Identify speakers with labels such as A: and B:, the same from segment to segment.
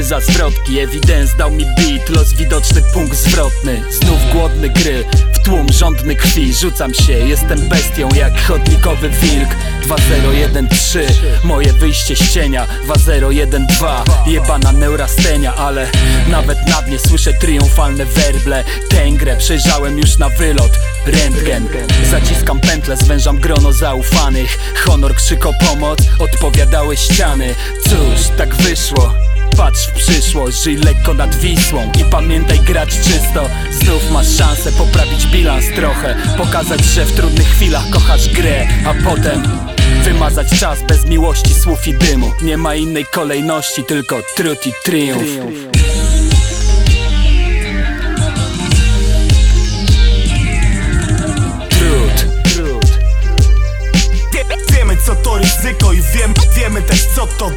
A: muza zwrotki Ewidens dał mi beat, los widoczny punkt zwrotny. Znów głodny gry, w tłum żądny krwi. Rzucam się, jestem bestią jak chodnikowy wilk. 2013, moje wyjście z cienia. 2012, jebana neurastenia Ale nawet na dnie słyszę triumfalne werble. Tę grę przejrzałem już na wylot. Rentgen, zaciskam pętlę, zwężam grono zaufanych. Honor krzyk o pomoc, odpowiadały ściany. Cóż, tak wyszło Patrz w przyszłość, żyj lekko nad Wisłą I pamiętaj grać czysto. Znów masz szansę poprawić bilans trochę Pokazać, że w trudnych chwilach kochasz grę A potem wymazać czas bez miłości, słów i dymu. Nie ma innej kolejności, tylko trud i triumf.
B: Co to ryzyko i wiem, wiemy też co to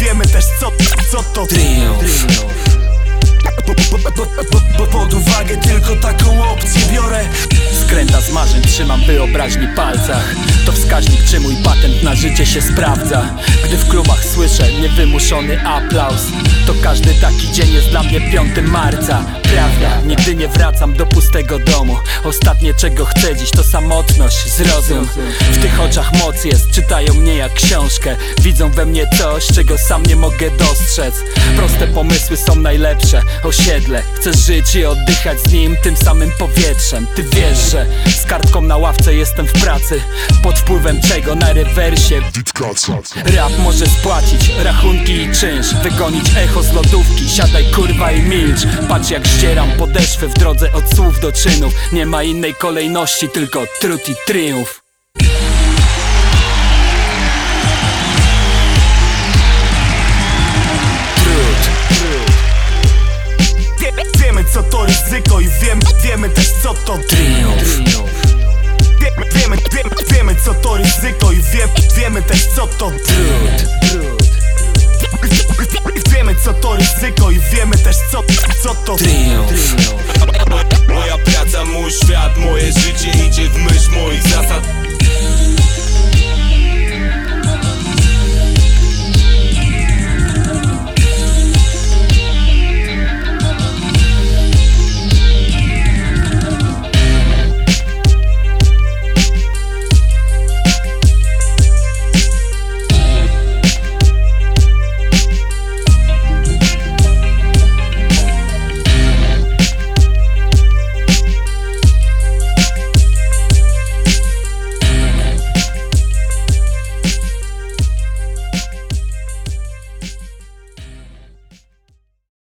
B: wiemy też co, co to
A: triumf.
B: Bo, pod uwagę tylko taką opcję biorę
A: Skręta z marzeń trzymam wyobraźni palcach. To wskaźnik czy mój patent na życie się sprawdza. Gdy w klubach słyszę niewymuszony aplauz To każdy taki dzień jest dla mnie 5 marca. Prawda, nigdy nie wracam do pustego domu. Ostatnie czego chcę dziś to samotność, zrozum. W tych oczach moc jest, czytają mnie jak książkę. Widzą we mnie coś, czego sam nie mogę dostrzec. Proste pomysły są najlepsze, osiedle. Chcę żyć i oddychać z nim tym samym powietrzem. Ty wiesz, że z kartką na ławce jestem w pracy. Pod wpływem czego na rewersie? Rap może spłacić rachunki i czynsz. Wygonić echo z lodówki Siadaj kurwa i milcz. Patrz jak zdzieram podeszwy w drodze od słów do czynów. Nie ma innej kolejności, tylko trud i triumf
B: co to ryzyko i wiem, wiemy też co to
A: triumf.
B: Wie- Wiemy, wiemy, wiemy co to ryzyko i wiem, wiemy też co to
A: Trud, trud,
B: Wiemy co to ryzyko i wiemy też co, co to
A: triumf